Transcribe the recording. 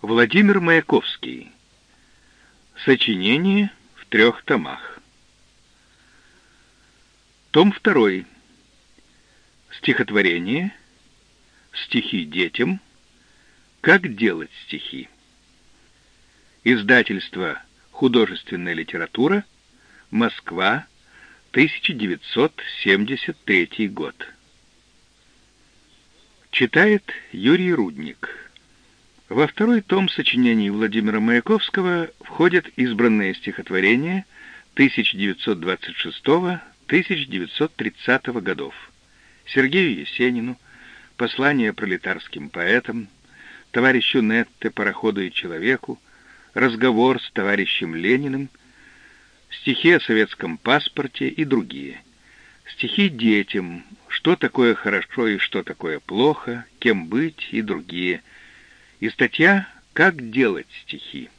Владимир Маяковский. Сочинение в трех томах. Том второй. Стихотворение. Стихи детям. Как делать стихи. Издательство «Художественная литература», Москва, 1973 год. Читает Юрий Рудник. Во второй том сочинений Владимира Маяковского входят избранные стихотворения 1926-1930 годов, Сергею Есенину, послания пролетарским поэтам, товарищу Нетте, пароходу и человеку, разговор с товарищем Лениным, стихи о советском паспорте и другие. Стихи детям, что такое хорошо и что такое плохо, кем быть и другие – и статья «Как делать стихи».